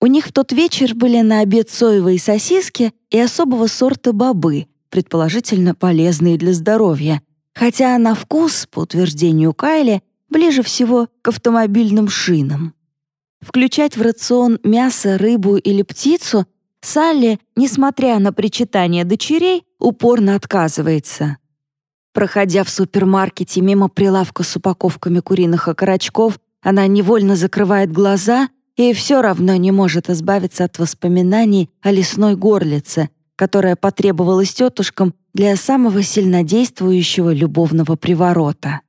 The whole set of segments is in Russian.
У них в тот вечер были на обед соевые сосиски и особого сорта бобы, предположительно полезные для здоровья, хотя на вкус, по утверждению Кайли, ближе всего к автомобильным шинам. Включать в рацион мясо, рыбу или птицу Салли, несмотря на причитание дочерей, упорно отказывается. Проходя в супермаркете мимо прилавка с упаковками куриных окорочков, она невольно закрывает глаза и все равно не может избавиться от воспоминаний о лесной горлице, которая потребовалась тетушкам для самого сильнодействующего любовного приворота.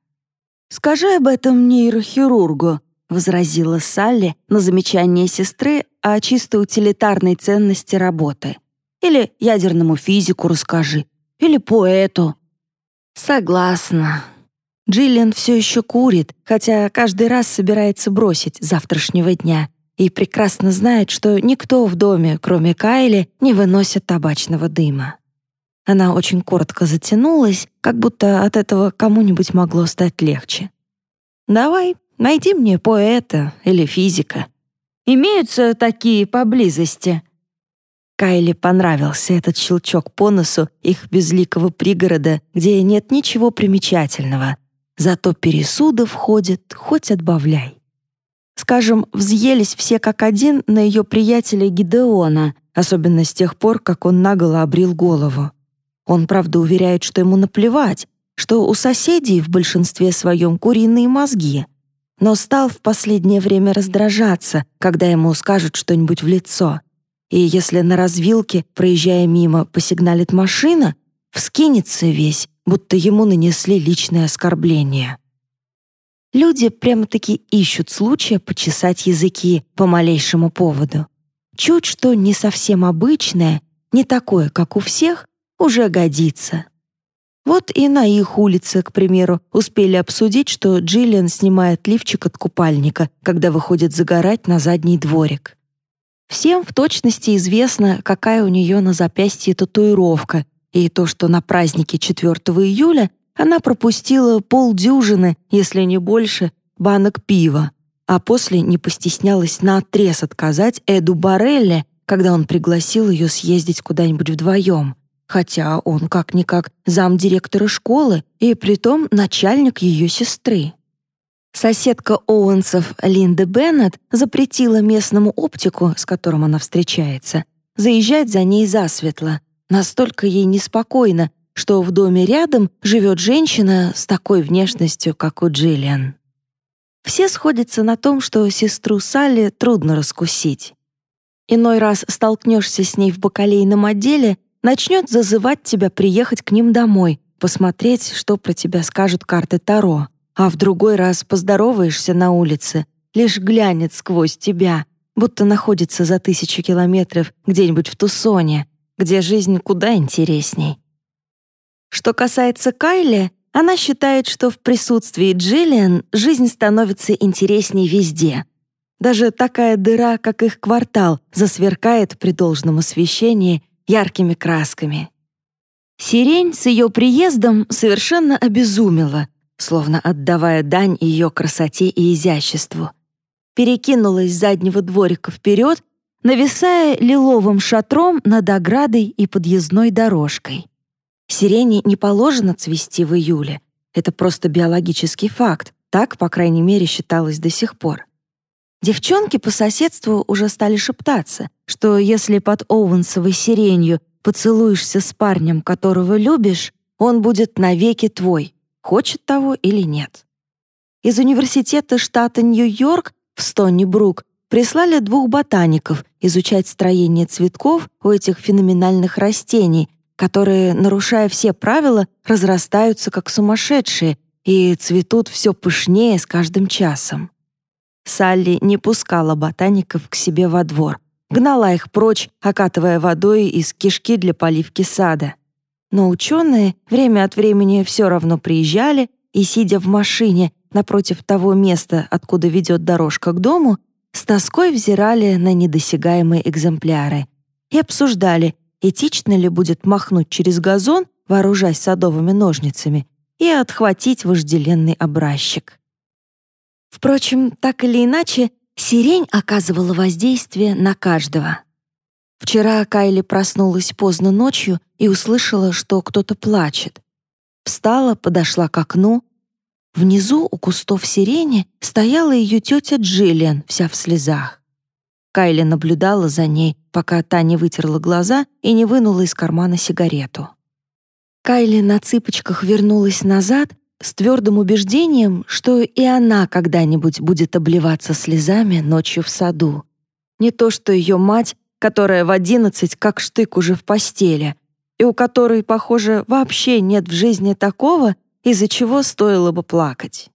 «Скажи об этом нейрохирургу», — возразила Салли на замечание сестры о чисто утилитарной ценности работы. «Или ядерному физику расскажи, или поэту». «Согласна», Джиллиан все еще курит, хотя каждый раз собирается бросить завтрашнего дня и прекрасно знает, что никто в доме, кроме Кайли, не выносит табачного дыма. Она очень коротко затянулась, как будто от этого кому-нибудь могло стать легче. «Давай, найди мне поэта или физика. Имеются такие поблизости». Кайли понравился этот щелчок по носу их безликого пригорода, где нет ничего примечательного. Зато пересуды входят, хоть отбавляй. Скажем, взъелись все как один на ее приятеля Гидеона, особенно с тех пор, как он наголо обрил голову. Он, правда, уверяет, что ему наплевать, что у соседей в большинстве своем куриные мозги, но стал в последнее время раздражаться, когда ему скажут что-нибудь в лицо. И если на развилке, проезжая мимо, посигналит машина, вскинется весь, будто ему нанесли личное оскорбление. Люди прямо-таки ищут случая почесать языки по малейшему поводу. Чуть что не совсем обычное, не такое, как у всех, уже годится. Вот и на их улице, к примеру, успели обсудить, что Джиллиан снимает лифчик от купальника, когда выходит загорать на задний дворик. Всем в точности известно, какая у нее на запястье татуировка, и то, что на празднике 4 июля она пропустила полдюжины, если не больше, банок пива, а после не постеснялась наотрез отказать Эду Барелле, когда он пригласил ее съездить куда-нибудь вдвоем, хотя он как-никак замдиректора школы и притом начальник ее сестры. Соседка Оуэнсов Линда Беннет запретила местному оптику, с которым она встречается, заезжать за ней засветло. Настолько ей неспокойно, что в доме рядом живет женщина с такой внешностью, как у Джиллиан. Все сходятся на том, что сестру Салли трудно раскусить. Иной раз столкнешься с ней в бакалейном отделе, начнет зазывать тебя приехать к ним домой, посмотреть, что про тебя скажут карты Таро, а в другой раз поздороваешься на улице, лишь глянет сквозь тебя, будто находится за тысячу километров где-нибудь в Тусоне, где жизнь куда интересней. Что касается Кайли, она считает, что в присутствии Джиллиан жизнь становится интересней везде. Даже такая дыра, как их квартал, засверкает при должном освещении яркими красками. Сирень с ее приездом совершенно обезумела, словно отдавая дань ее красоте и изяществу. Перекинулась с заднего дворика вперед, нависая лиловым шатром над оградой и подъездной дорожкой. Сирени не положено цвести в июле. Это просто биологический факт. Так, по крайней мере, считалось до сих пор. Девчонки по соседству уже стали шептаться, что если под Оуэнсовой сиренью поцелуешься с парнем, которого любишь, он будет навеки твой, хочет того или нет. Из университета штата Нью-Йорк в Стонни-Брук прислали двух ботаников изучать строение цветков у этих феноменальных растений, которые, нарушая все правила, разрастаются как сумасшедшие и цветут все пышнее с каждым часом. Салли не пускала ботаников к себе во двор, гнала их прочь, окатывая водой из кишки для поливки сада. Но ученые время от времени все равно приезжали и, сидя в машине напротив того места, откуда ведет дорожка к дому, с тоской взирали на недосягаемые экземпляры и обсуждали, этично ли будет махнуть через газон, вооружаясь садовыми ножницами, и отхватить вожделенный образчик. Впрочем, так или иначе, Сирень оказывала воздействие на каждого. Вчера Кайли проснулась поздно ночью и услышала, что кто-то плачет. Встала, подошла к окну. Внизу у кустов сирени стояла ее тетя Джиллиан, вся в слезах. Кайли наблюдала за ней, пока та не вытерла глаза и не вынула из кармана сигарету. Кайли на цыпочках вернулась назад с твердым убеждением, что и она когда-нибудь будет обливаться слезами ночью в саду. Не то что ее мать, которая в одиннадцать как штык уже в постели, и у которой, похоже, вообще нет в жизни такого, из-за чего стоило бы плакать.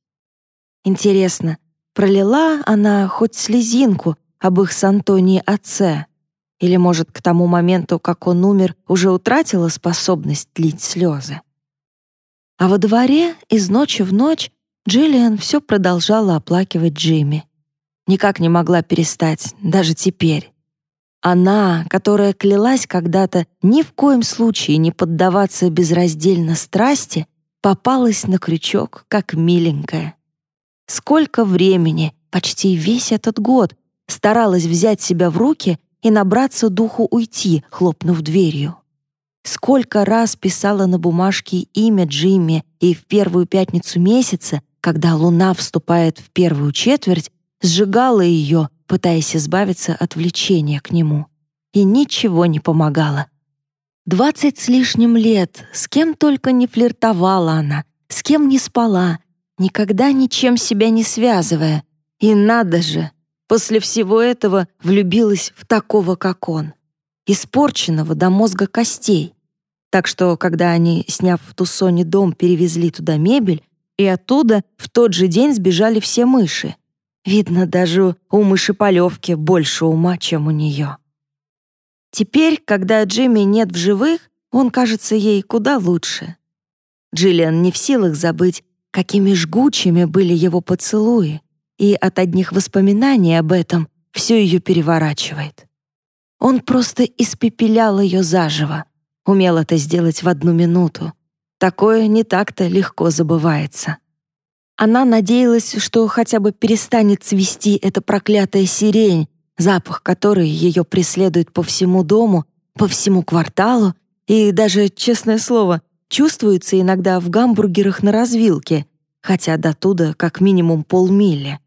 Интересно, пролила она хоть слезинку об их с Антонией отце? Или, может, к тому моменту, как он умер, уже утратила способность лить слезы? А во дворе из ночи в ночь Джиллиан все продолжала оплакивать Джимми. Никак не могла перестать, даже теперь. Она, которая клялась когда-то ни в коем случае не поддаваться безраздельно страсти, попалась на крючок, как миленькая. Сколько времени, почти весь этот год, старалась взять себя в руки и набраться духу уйти, хлопнув дверью. Сколько раз писала на бумажке имя Джимми и в первую пятницу месяца, когда луна вступает в первую четверть, сжигала ее, пытаясь избавиться от влечения к нему. И ничего не помогало. Двадцать с лишним лет, с кем только не флиртовала она, с кем не спала, никогда ничем себя не связывая. И надо же, после всего этого влюбилась в такого, как он. Испорченного до мозга костей. Так что, когда они, сняв в Тусоне дом, перевезли туда мебель, и оттуда в тот же день сбежали все мыши. Видно, даже у мышеполевки больше ума, чем у нее. Теперь, когда Джимми нет в живых, он кажется ей куда лучше. Джиллиан не в силах забыть, какими жгучими были его поцелуи, и от одних воспоминаний об этом все ее переворачивает. Он просто испепелял ее заживо, умел это сделать в одну минуту. Такое не так-то легко забывается. Она надеялась, что хотя бы перестанет цвести эта проклятая сирень, запах которой ее преследует по всему дому, по всему кварталу и даже, честное слово, чувствуется иногда в гамбургерах на развилке, хотя до туда как минимум полмили.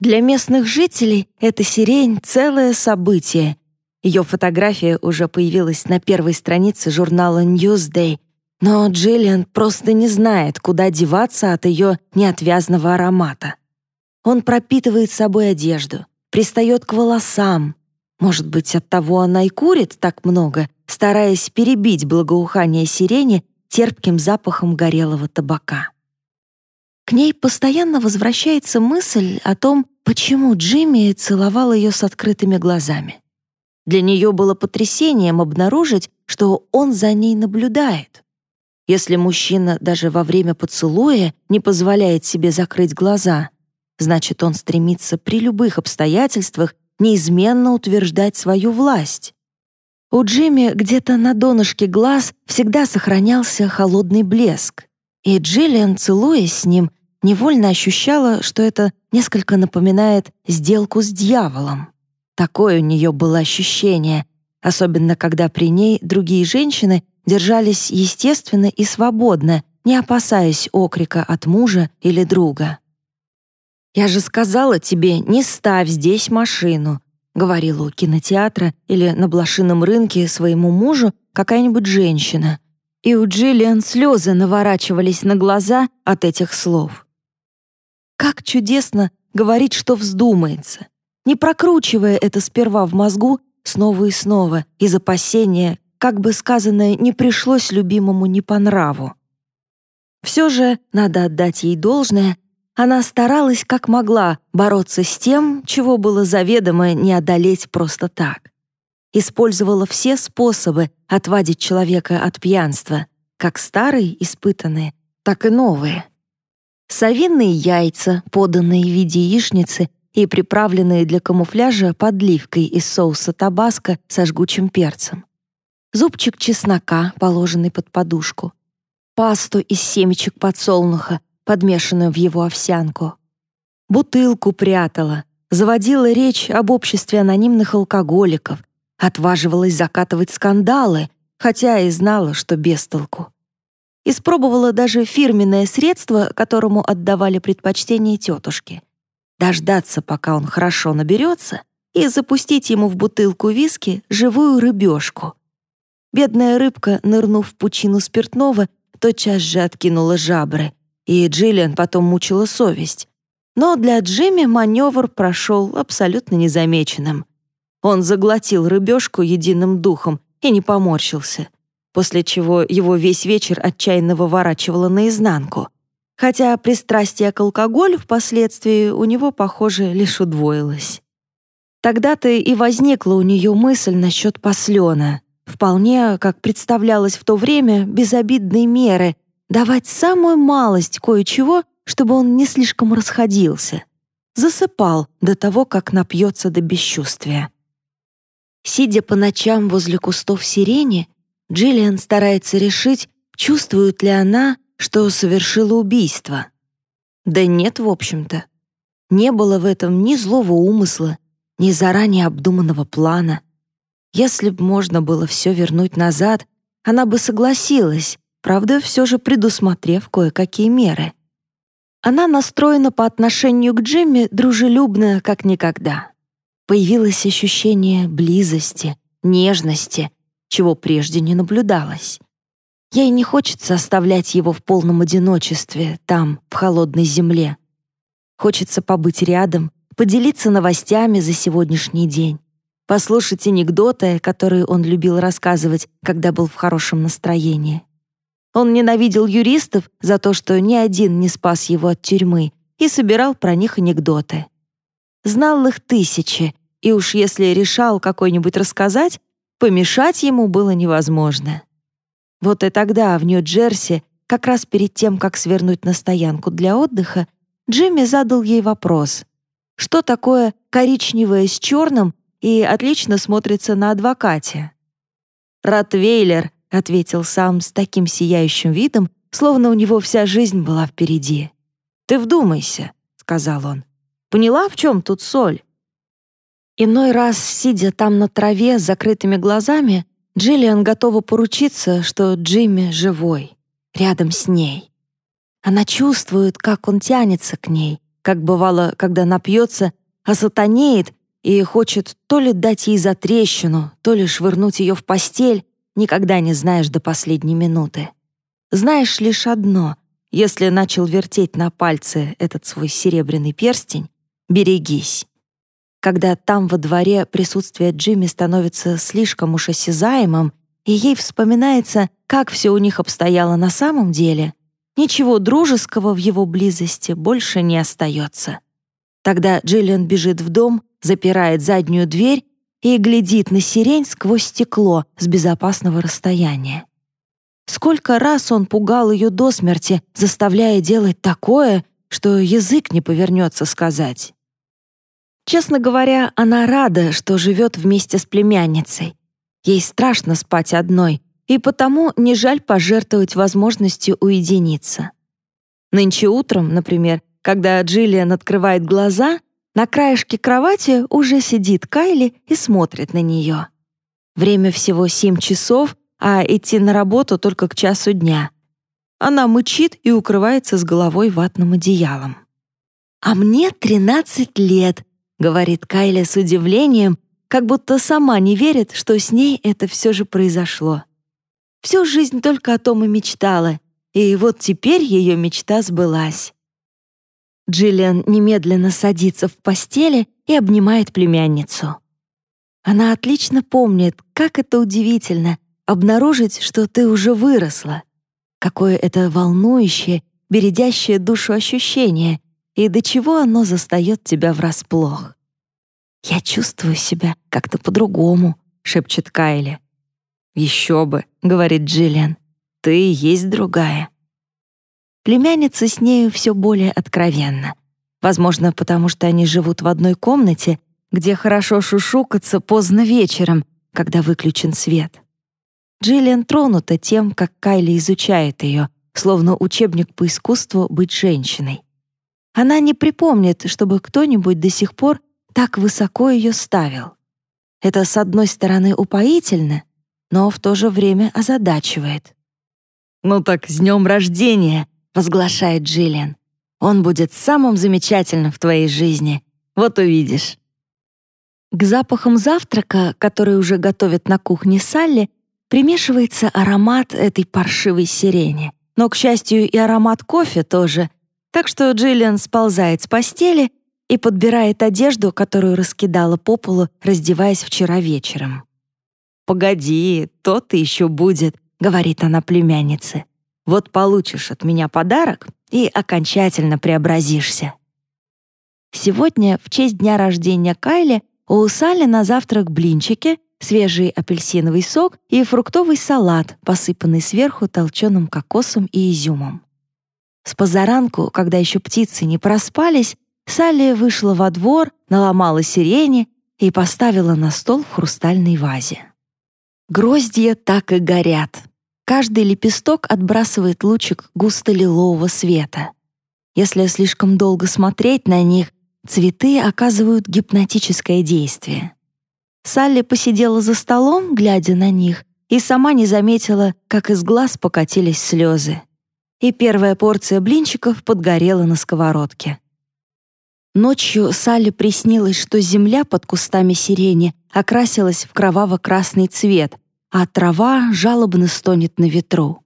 Для местных жителей эта сирень — целое событие. Ее фотография уже появилась на первой странице журнала Newsday, но Джиллиан просто не знает, куда деваться от ее неотвязного аромата. Он пропитывает собой одежду, пристает к волосам. Может быть, оттого она и курит так много, стараясь перебить благоухание сирени терпким запахом горелого табака. К ней постоянно возвращается мысль о том, почему Джимми целовал ее с открытыми глазами. Для нее было потрясением обнаружить, что он за ней наблюдает. Если мужчина даже во время поцелуя не позволяет себе закрыть глаза, значит, он стремится при любых обстоятельствах неизменно утверждать свою власть. У Джимми где-то на донышке глаз всегда сохранялся холодный блеск, и Джиллиан, целуясь с ним, невольно ощущала, что это несколько напоминает сделку с дьяволом. Такое у нее было ощущение, особенно когда при ней другие женщины держались естественно и свободно, не опасаясь окрика от мужа или друга. «Я же сказала тебе, не ставь здесь машину», говорила у кинотеатра или на блошином рынке своему мужу какая-нибудь женщина. И у Джиллиан слезы наворачивались на глаза от этих слов. Как чудесно говорить, что вздумается, не прокручивая это сперва в мозгу снова и снова из опасения, как бы сказанное не пришлось любимому не по нраву. Все же, надо отдать ей должное, она старалась как могла бороться с тем, чего было заведомо не одолеть просто так. Использовала все способы отвадить человека от пьянства, как старые, испытанные, так и новые. Совиные яйца, поданные в виде яичницы и приправленные для камуфляжа подливкой из соуса табаско со жгучим перцем зубчик чеснока, положенный под подушку, пасту из семечек подсолнуха, подмешанную в его овсянку. Бутылку прятала, заводила речь об обществе анонимных алкоголиков, отваживалась закатывать скандалы, хотя и знала, что без толку. Испробовала даже фирменное средство, которому отдавали предпочтение тетушки. Дождаться, пока он хорошо наберется, и запустить ему в бутылку виски живую рыбешку. Бедная рыбка, нырнув в пучину спиртного, тотчас же откинула жабры, и Джиллиан потом мучила совесть. Но для Джимми маневр прошел абсолютно незамеченным. Он заглотил рыбешку единым духом и не поморщился, после чего его весь вечер отчаянно выворачивало наизнанку. Хотя пристрастие к алкоголю впоследствии у него, похоже, лишь удвоилось. Тогда-то и возникла у нее мысль насчет послена, вполне, как представлялось в то время, безобидной меры, давать самую малость кое-чего, чтобы он не слишком расходился. Засыпал до того, как напьется до бесчувствия. Сидя по ночам возле кустов сирени, Джиллиан старается решить, чувствует ли она, что совершила убийство. Да нет, в общем-то. Не было в этом ни злого умысла, ни заранее обдуманного плана. Если б можно было все вернуть назад, она бы согласилась, правда, все же предусмотрев кое-какие меры. Она настроена по отношению к Джимми дружелюбно, как никогда. Появилось ощущение близости, нежности, чего прежде не наблюдалось. Ей не хочется оставлять его в полном одиночестве, там, в холодной земле. Хочется побыть рядом, поделиться новостями за сегодняшний день, послушать анекдоты, которые он любил рассказывать, когда был в хорошем настроении. Он ненавидел юристов за то, что ни один не спас его от тюрьмы, и собирал про них анекдоты. Знал их тысячи, и уж если решал какой-нибудь рассказать, помешать ему было невозможно. Вот и тогда в Нью-Джерси, как раз перед тем, как свернуть на стоянку для отдыха, Джимми задал ей вопрос что такое коричневое с черным и отлично смотрится на адвокате. «Ротвейлер», — ответил сам с таким сияющим видом, словно у него вся жизнь была впереди. «Ты вдумайся», — сказал он. «Поняла, в чем тут соль?» Иной раз, сидя там на траве с закрытыми глазами, Джиллиан готова поручиться, что Джимми живой, рядом с ней. Она чувствует, как он тянется к ней, как бывало, когда напьется, а сатанеет и хочет то ли дать ей за трещину, то ли швырнуть ее в постель, никогда не знаешь до последней минуты. Знаешь лишь одно — если начал вертеть на пальце этот свой серебряный перстень, берегись. Когда там во дворе присутствие Джимми становится слишком уж осязаемым, и ей вспоминается, как все у них обстояло на самом деле, Ничего дружеского в его близости больше не остается. Тогда Джиллиан бежит в дом, запирает заднюю дверь и глядит на сирень сквозь стекло с безопасного расстояния. Сколько раз он пугал ее до смерти, заставляя делать такое, что язык не повернется сказать. Честно говоря, она рада, что живет вместе с племянницей. Ей страшно спать одной, и потому не жаль пожертвовать возможностью уединиться. Нынче утром, например, когда Джиллиан открывает глаза, на краешке кровати уже сидит Кайли и смотрит на нее. Время всего семь часов, а идти на работу только к часу дня. Она мычит и укрывается с головой ватным одеялом. «А мне тринадцать лет», — говорит Кайли с удивлением, как будто сама не верит, что с ней это все же произошло. Всю жизнь только о том и мечтала, и вот теперь ее мечта сбылась. Джиллиан немедленно садится в постели и обнимает племянницу. Она отлично помнит, как это удивительно — обнаружить, что ты уже выросла. Какое это волнующее, бередящее душу ощущение, и до чего оно застает тебя врасплох. «Я чувствую себя как-то по-другому», — шепчет Кайли. «Еще бы», — говорит Джиллиан, — «ты есть другая». Племянница с нею все более откровенна. Возможно, потому что они живут в одной комнате, где хорошо шушукаться поздно вечером, когда выключен свет. Джиллиан тронута тем, как Кайли изучает ее, словно учебник по искусству быть женщиной. Она не припомнит, чтобы кто-нибудь до сих пор так высоко ее ставил. Это, с одной стороны, упоительно, но в то же время озадачивает. «Ну так с днем рождения!» — возглашает Джиллиан. «Он будет самым замечательным в твоей жизни. Вот увидишь». К запахам завтрака, который уже готовят на кухне Салли, примешивается аромат этой паршивой сирени. Но, к счастью, и аромат кофе тоже. Так что Джиллиан сползает с постели и подбирает одежду, которую раскидала по полу, раздеваясь вчера вечером. «Погоди, то-то еще будет», — говорит она племяннице. «Вот получишь от меня подарок и окончательно преобразишься». Сегодня, в честь дня рождения Кайли, у Салли на завтрак блинчики, свежий апельсиновый сок и фруктовый салат, посыпанный сверху толченым кокосом и изюмом. С позаранку, когда еще птицы не проспались, Салли вышла во двор, наломала сирени и поставила на стол в хрустальной вазе. Гроздья так и горят. Каждый лепесток отбрасывает лучик густо-лилового света. Если слишком долго смотреть на них, цветы оказывают гипнотическое действие. Салли посидела за столом, глядя на них, и сама не заметила, как из глаз покатились слезы. И первая порция блинчиков подгорела на сковородке. Ночью Салли приснилось, что земля под кустами сирени окрасилась в кроваво-красный цвет, а трава жалобно стонет на ветру.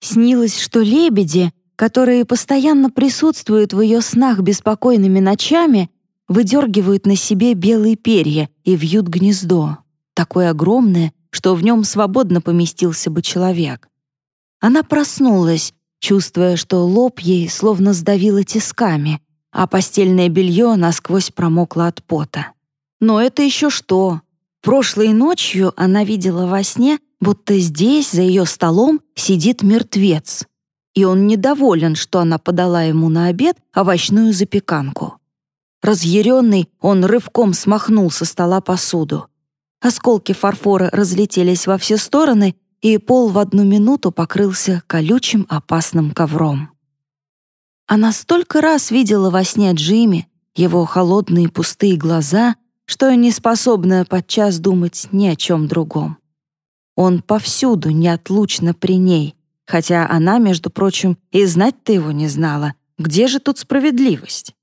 Снилось, что лебеди, которые постоянно присутствуют в ее снах беспокойными ночами, выдергивают на себе белые перья и вьют гнездо, такое огромное, что в нем свободно поместился бы человек. Она проснулась, чувствуя, что лоб ей словно сдавило тисками, а постельное белье насквозь промокло от пота. Но это еще что? Прошлой ночью она видела во сне, будто здесь, за ее столом, сидит мертвец. И он недоволен, что она подала ему на обед овощную запеканку. Разъяренный, он рывком смахнул со стола посуду. Осколки фарфора разлетелись во все стороны, и пол в одну минуту покрылся колючим опасным ковром. Она столько раз видела во сне Джимми, его холодные пустые глаза, что не способна подчас думать ни о чем другом. Он повсюду неотлучно при ней, хотя она, между прочим, и знать-то его не знала. Где же тут справедливость?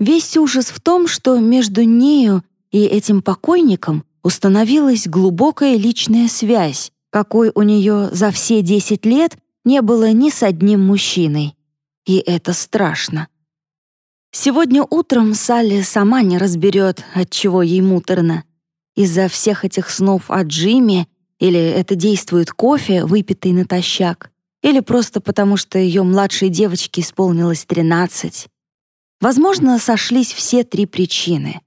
Весь ужас в том, что между нею и этим покойником установилась глубокая личная связь, какой у нее за все десять лет не было ни с одним мужчиной, и это страшно. Сегодня утром Салли сама не разберет, от чего ей муторно. Из-за всех этих снов о Джиме или это действует кофе, выпитый натощак, или просто потому, что ее младшей девочке исполнилось 13. Возможно, сошлись все три причины.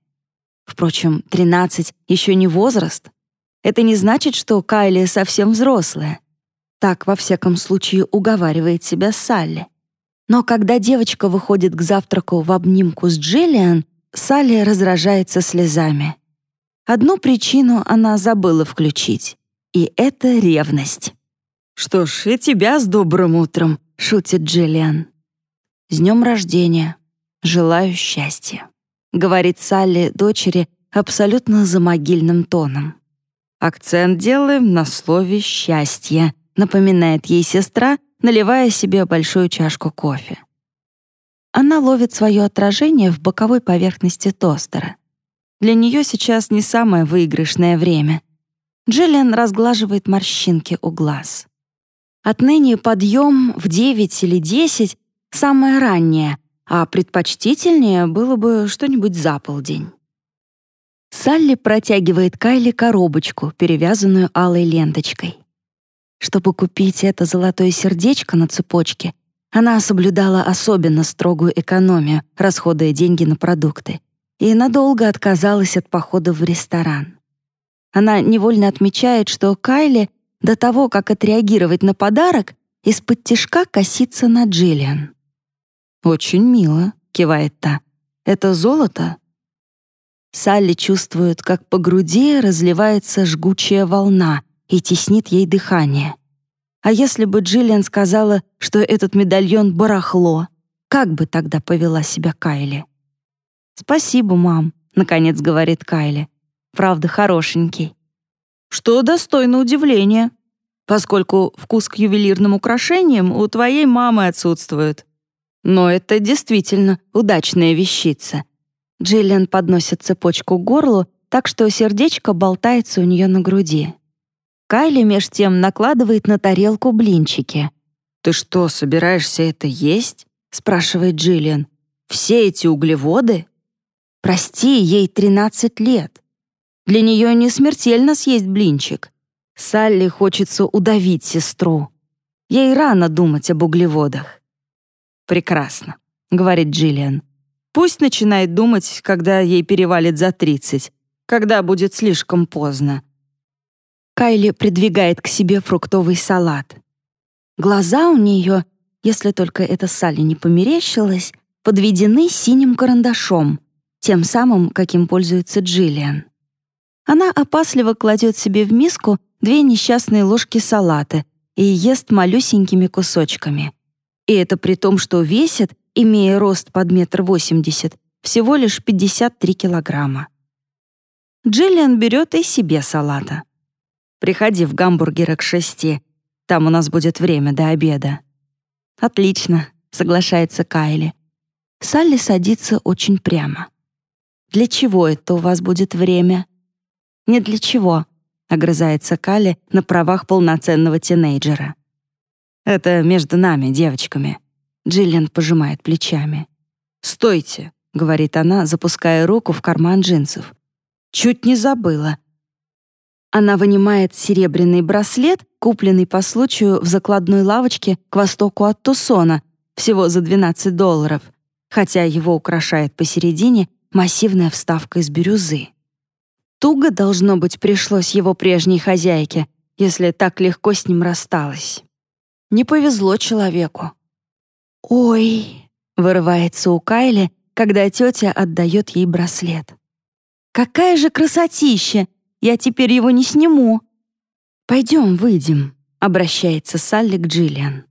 Впрочем, 13 еще не возраст. Это не значит, что Кайли совсем взрослая. Так, во всяком случае, уговаривает себя Салли. Но когда девочка выходит к завтраку в обнимку с Джиллиан, Салли раздражается слезами. Одну причину она забыла включить, и это ревность. «Что ж, и тебя с добрым утром», — шутит Джиллиан. «С днем рождения. Желаю счастья», — говорит Салли дочери абсолютно за могильным тоном. «Акцент делаем на слове «счастье», — напоминает ей сестра, наливая себе большую чашку кофе. Она ловит свое отражение в боковой поверхности тостера. Для нее сейчас не самое выигрышное время. Джиллиан разглаживает морщинки у глаз. Отныне подъем в 9 или 10 — самое раннее, а предпочтительнее было бы что-нибудь за полдень. Салли протягивает Кайли коробочку, перевязанную алой ленточкой. Чтобы купить это золотое сердечко на цепочке, она соблюдала особенно строгую экономию, расходуя деньги на продукты, и надолго отказалась от похода в ресторан. Она невольно отмечает, что Кайли до того, как отреагировать на подарок, из-под тишка косится на Джиллиан. «Очень мило», — кивает та. «Это золото?» Салли чувствует, как по груди разливается жгучая волна, и теснит ей дыхание. А если бы Джиллиан сказала, что этот медальон — барахло, как бы тогда повела себя Кайли? «Спасибо, мам», — наконец говорит Кайли. Правда, хорошенький. Что достойно удивления, поскольку вкус к ювелирным украшениям у твоей мамы отсутствует. Но это действительно удачная вещица. Джиллиан подносит цепочку к горлу, так что сердечко болтается у нее на груди. Кайли меж тем накладывает на тарелку блинчики. «Ты что, собираешься это есть?» — спрашивает Джиллиан. «Все эти углеводы?» «Прости, ей 13 лет. Для нее не смертельно съесть блинчик. Салли хочется удавить сестру. Ей рано думать об углеводах». «Прекрасно», — говорит Джиллиан. «Пусть начинает думать, когда ей перевалит за 30, когда будет слишком поздно». Кайли придвигает к себе фруктовый салат. Глаза у нее, если только это Салли не померещилось, подведены синим карандашом, тем самым, каким пользуется Джиллиан. Она опасливо кладет себе в миску две несчастные ложки салата и ест малюсенькими кусочками. И это при том, что весит, имея рост под метр восемьдесят, всего лишь 53 килограмма. Джиллиан берет и себе салата. «Приходи в гамбургера к шести, там у нас будет время до обеда». «Отлично», — соглашается Кайли. Салли садится очень прямо. «Для чего это у вас будет время?» «Не для чего», — огрызается Калли на правах полноценного тинейджера. «Это между нами, девочками», — Джиллиан пожимает плечами. «Стойте», — говорит она, запуская руку в карман джинсов. «Чуть не забыла». Она вынимает серебряный браслет, купленный по случаю в закладной лавочке к востоку от Тусона, всего за 12 долларов, хотя его украшает посередине массивная вставка из бирюзы. Туго, должно быть, пришлось его прежней хозяйке, если так легко с ним рассталась. Не повезло человеку. «Ой!» — вырывается у Кайли, когда тетя отдает ей браслет. «Какая же красотища! Я теперь его не сниму!» «Пойдем, выйдем», — обращается Салли к Джиллиан.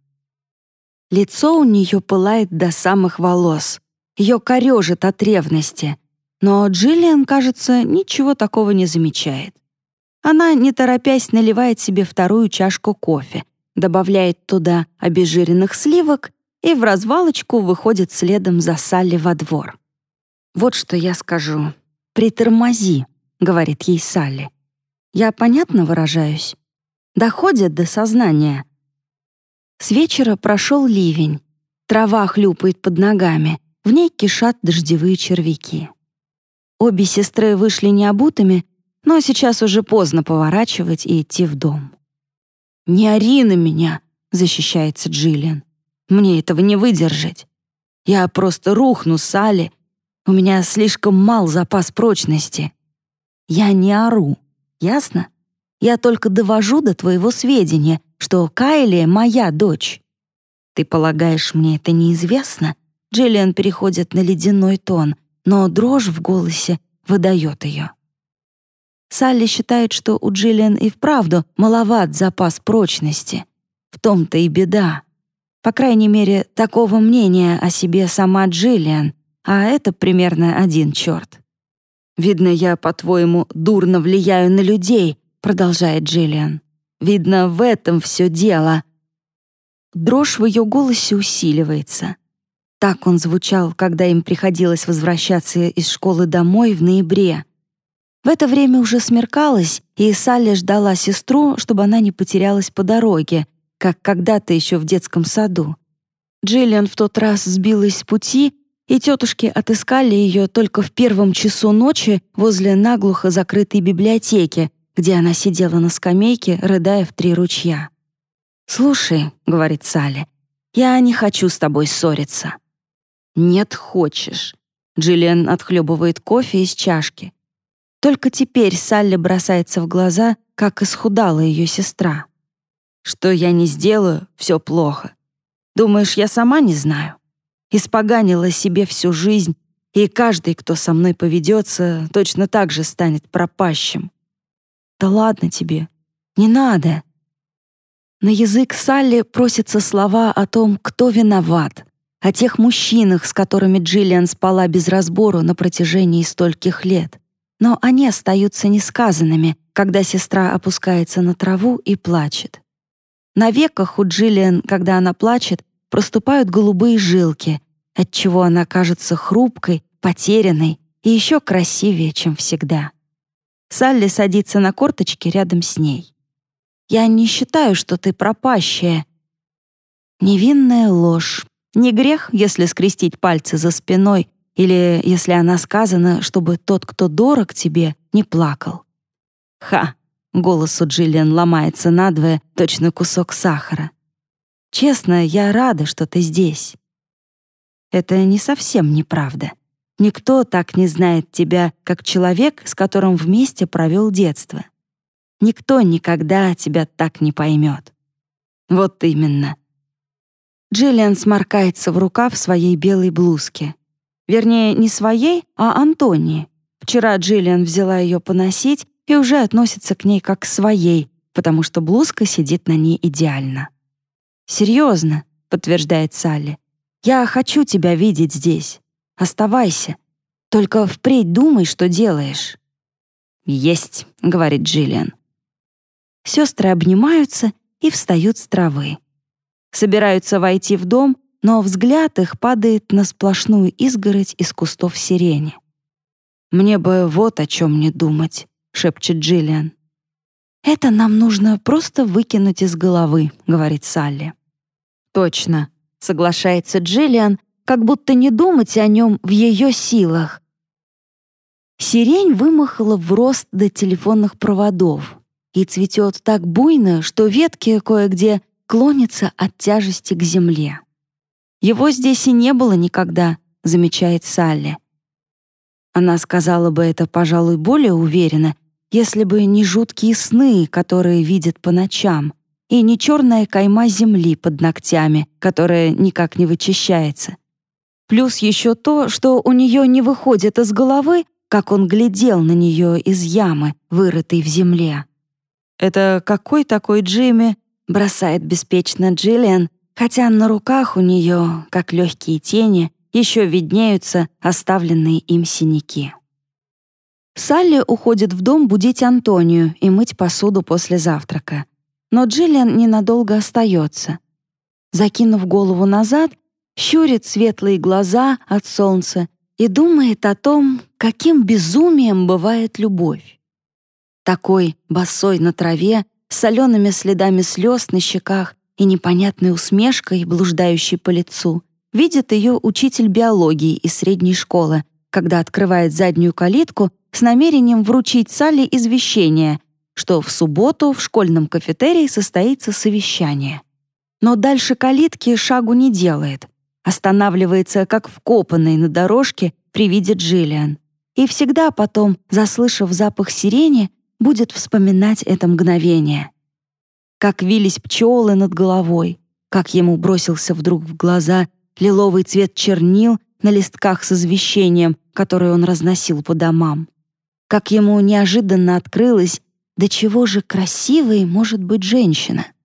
Лицо у нее пылает до самых волос. Ее корежит от ревности. Но Джиллиан, кажется, ничего такого не замечает. Она, не торопясь, наливает себе вторую чашку кофе, добавляет туда обезжиренных сливок и в развалочку выходит следом за Салли во двор. «Вот что я скажу. Притормози», — говорит ей Салли. «Я понятно выражаюсь? Доходят до сознания». С вечера прошел ливень. Трава хлюпает под ногами, в ней кишат дождевые червяки. Обе сестры вышли необутыми, но сейчас уже поздно поворачивать и идти в дом. «Не ори на меня», — защищается Джиллиан. «Мне этого не выдержать. Я просто рухну, Салли. У меня слишком мал запас прочности. Я не ору, ясно? Я только довожу до твоего сведения, что Кайли — моя дочь. Ты полагаешь, мне это неизвестно?» Джиллиан переходит на ледяной тон, но дрожь в голосе выдает ее. Салли считает, что у Джиллиан и вправду маловат запас прочности. В том-то и беда. По крайней мере, такого мнения о себе сама Джиллиан, а это примерно один черт. «Видно, я, по-твоему, дурно влияю на людей», — продолжает Джиллиан. «Видно, в этом все дело». Дрожь в ее голосе усиливается. Так он звучал, когда им приходилось возвращаться из школы домой в ноябре. В это время уже смеркалось, и Салли ждала сестру, чтобы она не потерялась по дороге, как когда-то еще в детском саду. Джиллиан в тот раз сбилась с пути и тетушки отыскали ее только в первом часу ночи возле наглухо закрытой библиотеки, где она сидела на скамейке, рыдая в три ручья. «Слушай», — говорит Салли, — «я не хочу с тобой ссориться». «Нет, хочешь». Джиллиан отхлебывает кофе из чашки. Только теперь Салли бросается в глаза, как исхудала ее сестра. «Что я не сделаю, все плохо. Думаешь, я сама не знаю?» испоганила себе всю жизнь, и каждый, кто со мной поведется, точно так же станет пропащим. Да ладно тебе, не надо. На язык Салли просятся слова о том, кто виноват, о тех мужчинах, с которыми Джиллиан спала без разбору на протяжении стольких лет. Но они остаются несказанными, когда сестра опускается на траву и плачет. На веках у Джиллиан, когда она плачет, проступают голубые жилки, отчего она кажется хрупкой, потерянной и еще красивее, чем всегда. Салли садится на корточки рядом с ней. «Я не считаю, что ты пропащая». Невинная ложь. Не грех, если скрестить пальцы за спиной или если она сказана, чтобы тот, кто дорог тебе, не плакал. «Ха!» — голос у Джиллиан ломается надвое, точно кусок сахара. «Честно, я рада, что ты здесь». Это не совсем неправда. Никто так не знает тебя, как человек, с которым вместе провел детство. Никто никогда тебя так не поймет. Вот именно. Джиллиан сморкается в рукав своей белой блузки. Вернее, не своей, а Антонии. Вчера Джиллиан взяла ее поносить и уже относится к ней как к своей, потому что блузка сидит на ней идеально. «Серьезно», — подтверждает Салли. «Я хочу тебя видеть здесь. Оставайся. Только впредь думай, что делаешь». «Есть», — говорит Джиллиан. Сестры обнимаются и встают с травы. Собираются войти в дом, но взгляд их падает на сплошную изгородь из кустов сирени. «Мне бы вот о чем не думать», — шепчет Джиллиан. «Это нам нужно просто выкинуть из головы», — говорит Салли. «Точно», — соглашается Джиллиан, как будто не думать о нем в ее силах. Сирень вымахала в рост до телефонных проводов и цветет так буйно, что ветки кое-где клонятся от тяжести к земле. Его здесь и не было никогда, замечает Салли. Она сказала бы это, пожалуй, более уверенно, если бы не жуткие сны, которые видит по ночам, и не черная кайма земли под ногтями, которая никак не вычищается. Плюс еще то, что у нее не выходит из головы, как он глядел на нее из ямы, вырытой в земле. «Это какой такой Джимми?» — бросает беспечно Джиллиан, хотя на руках у нее, как легкие тени, еще виднеются оставленные им синяки. Салли уходит в дом будить Антонию и мыть посуду после завтрака. Но Джиллиан ненадолго остается. Закинув голову назад, щурит светлые глаза от солнца и думает о том, каким безумием бывает любовь. Такой, босой на траве, с солеными следами слез на щеках и непонятной усмешкой, блуждающей по лицу, видит ее учитель биологии из средней школы, когда открывает заднюю калитку с намерением вручить Салли извещение, что в субботу в школьном кафетерии состоится совещание. Но дальше калитки шагу не делает — останавливается как вкопанный на дорожке при виде Джиллиан. И всегда потом, заслышав запах сирени, будет вспоминать это мгновение. Как вились пчелы над головой, как ему бросился вдруг в глаза лиловый цвет чернил на листках с извещением, которое он разносил по домам. Как ему неожиданно открылось, до чего же красивой может быть женщина —